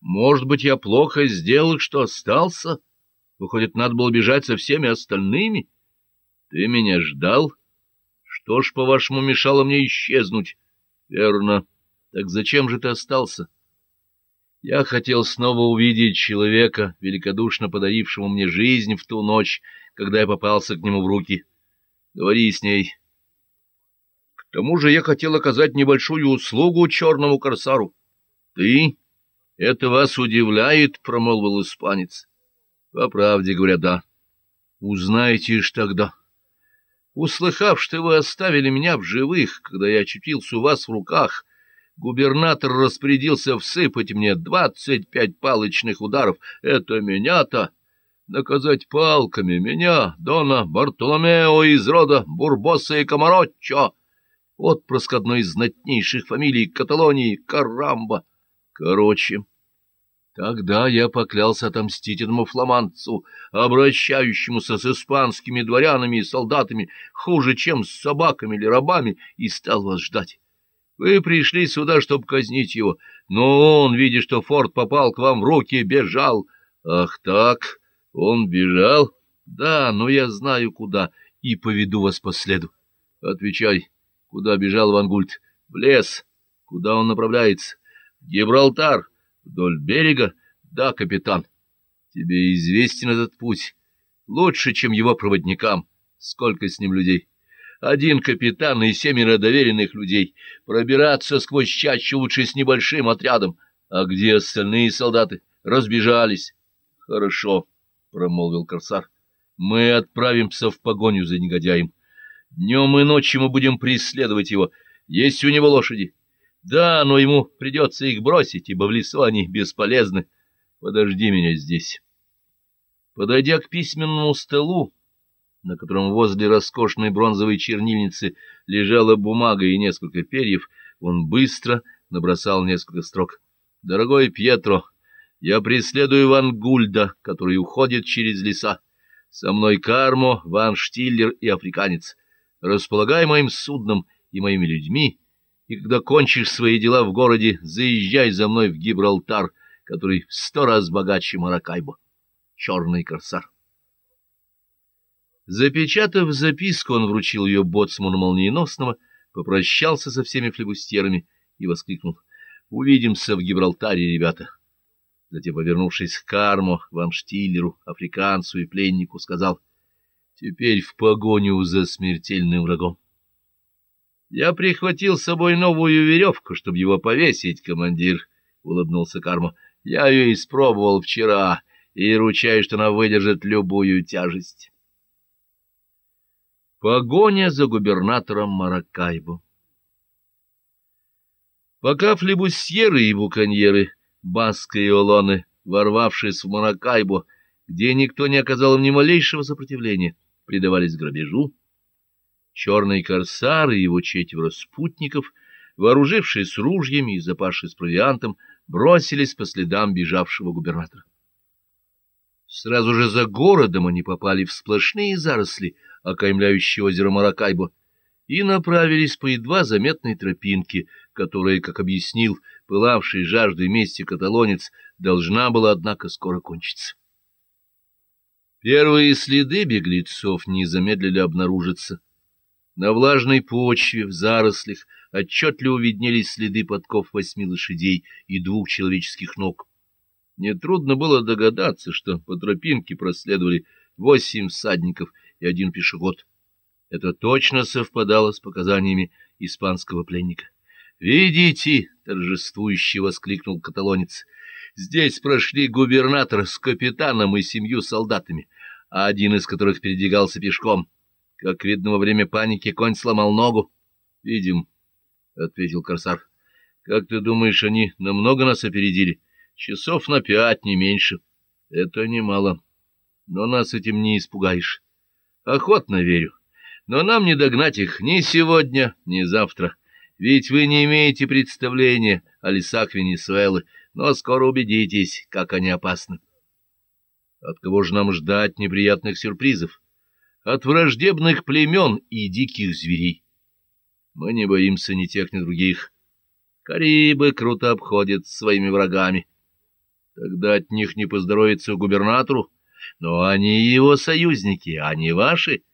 Может быть, я плохо сделал, что остался? Выходит, надо было бежать со всеми остальными? Ты меня ждал? Что ж, по-вашему, мешало мне исчезнуть? Верно. Так зачем же ты остался? Я хотел снова увидеть человека, великодушно подарившего мне жизнь в ту ночь, когда я попался к нему в руки. Говори с ней. К тому же я хотел оказать небольшую услугу черному корсару. Ты? Это вас удивляет, — промолвил испанец. По правде говоря, да. Узнаете ж тогда. Услыхав, что вы оставили меня в живых, когда я очутился у вас в руках, губернатор распорядился всыпать мне двадцать пять палочных ударов. Это меня-то наказать палками, меня, Дона Бартоломео из рода Бурбоса и Комароччо, отпрыск одной из знатнейших фамилий Каталонии, Карамба. Короче... Тогда я поклялся отомстить этому фламандцу, обращающемуся с испанскими дворянами и солдатами хуже, чем с собаками или рабами, и стал вас ждать. Вы пришли сюда, чтобы казнить его, но он, видя, что форт попал к вам в руки, бежал. Ах так, он бежал? Да, но я знаю, куда, и поведу вас по следу. Отвечай, куда бежал Вангульт? В лес. Куда он направляется? Гибралтар. Вдоль берега? Да, капитан. Тебе известен этот путь. Лучше, чем его проводникам. Сколько с ним людей? Один капитан и семеро доверенных людей. Пробираться сквозь чащу лучше с небольшим отрядом. А где остальные солдаты? Разбежались. Хорошо, — промолвил корсар. Мы отправимся в погоню за негодяем. Днем и ночью мы будем преследовать его. Есть у него лошади? Да, но ему придется их бросить, ибо в лесу они бесполезны. Подожди меня здесь. Подойдя к письменному столу, на котором возле роскошной бронзовой чернильницы лежала бумага и несколько перьев, он быстро набросал несколько строк. «Дорогой Пьетро, я преследую Ван Гульда, который уходит через леса. Со мной Кармо, Ван Штиллер и Африканец. Располагай моим судном и моими людьми, и когда кончишь свои дела в городе, заезжай за мной в Гибралтар, который в сто раз богаче Маракайбо. Черный корсар. Запечатав записку, он вручил ее боцману молниеносного, попрощался со всеми флебустьерами и воскликнул. — Увидимся в Гибралтаре, ребята. Затем, повернувшись к Карму, Ван Штиллеру, африканцу и пленнику, сказал — Теперь в погоню за смертельным врагом. — Я прихватил с собой новую веревку, чтобы его повесить, командир, — улыбнулся Карма. — Я ее испробовал вчера и ручаюсь, что она выдержит любую тяжесть. Погоня за губернатором Маракайбо Пока флебусьеры и буконьеры, Баска и Олоны, ворвавшись в Маракайбо, где никто не оказал ни малейшего сопротивления, предавались грабежу, Черный корсар и его четверо спутников, вооружившись ружьями и запавшись провиантом, бросились по следам бежавшего губернатора. Сразу же за городом они попали в сплошные заросли, окаймляющие озеро Маракайбо, и направились по едва заметной тропинке, которая, как объяснил пылавший жаждой мести каталонец, должна была, однако, скоро кончиться. Первые следы беглецов не замедлили обнаружиться — на влажной почве, в зарослях, отчетливо виднелись следы подков восьми лошадей и двух человеческих ног. Нетрудно было догадаться, что по тропинке проследовали восемь всадников и один пешеход. Это точно совпадало с показаниями испанского пленника. «Видите!» — торжествующе воскликнул каталонец. «Здесь прошли губернатор с капитаном и семью солдатами, один из которых передвигался пешком». Как видно, во время паники конь сломал ногу. — Видим, — ответил корсар. — Как ты думаешь, они намного нас опередили? Часов на пять, не меньше. Это немало. Но нас этим не испугаешь. Охотно верю. Но нам не догнать их ни сегодня, ни завтра. Ведь вы не имеете представления о лесах Венесуэлы, но скоро убедитесь, как они опасны. От кого же нам ждать неприятных сюрпризов? От враждебных племен и диких зверей. Мы не боимся ни тех, ни других. Карибы круто обходят своими врагами. Тогда от них не поздоровится губернатору. Но они его союзники, а не ваши.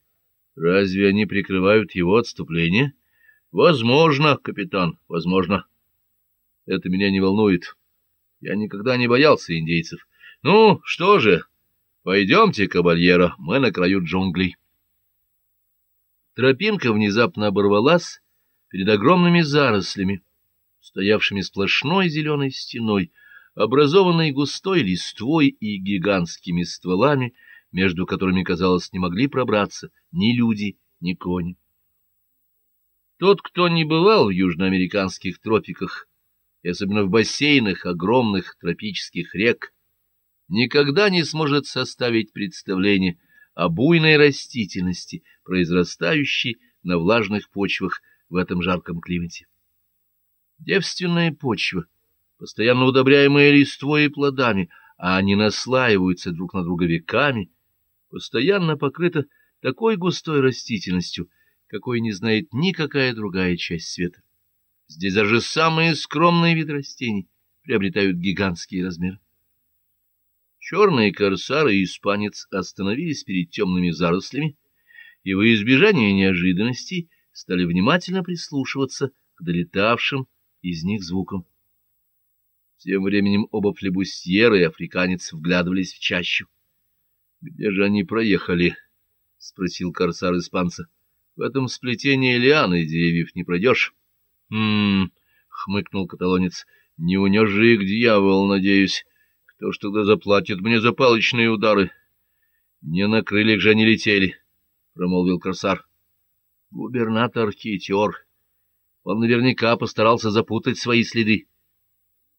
Разве они прикрывают его отступление? Возможно, капитан, возможно. Это меня не волнует. Я никогда не боялся индейцев. Ну, что же, пойдемте, кабальеро, мы на краю джунглей. Тропинка внезапно оборвалась перед огромными зарослями, стоявшими сплошной зеленой стеной, образованной густой листвой и гигантскими стволами, между которыми, казалось, не могли пробраться ни люди, ни кони. Тот, кто не бывал в южноамериканских тропиках, и особенно в бассейнах огромных тропических рек, никогда не сможет составить представление о буйной растительности, произрастающей на влажных почвах в этом жарком климате. Девственная почва, постоянно удобряемая листвой и плодами, а они наслаиваются друг на друга веками, постоянно покрыта такой густой растительностью, какой не знает никакая другая часть света. Здесь даже самые скромные виды растений приобретают гигантские размеры. Черные корсары и испанец остановились перед темными зарослями и во избежание неожиданностей стали внимательно прислушиваться к долетавшим из них звукам. Тем временем оба флебустьера и африканец вглядывались в чащу. — Где же они проехали? — спросил корсар испанца. — В этом сплетении лианы деревьев не пройдешь. — Хм, — хмыкнул каталонец, — не унес же их дьявол, надеюсь. Кто ж тогда заплатит мне за палочные удары? — Не на крыльях же они летели, — промолвил корсар. — Губернатор хитер. Он наверняка постарался запутать свои следы.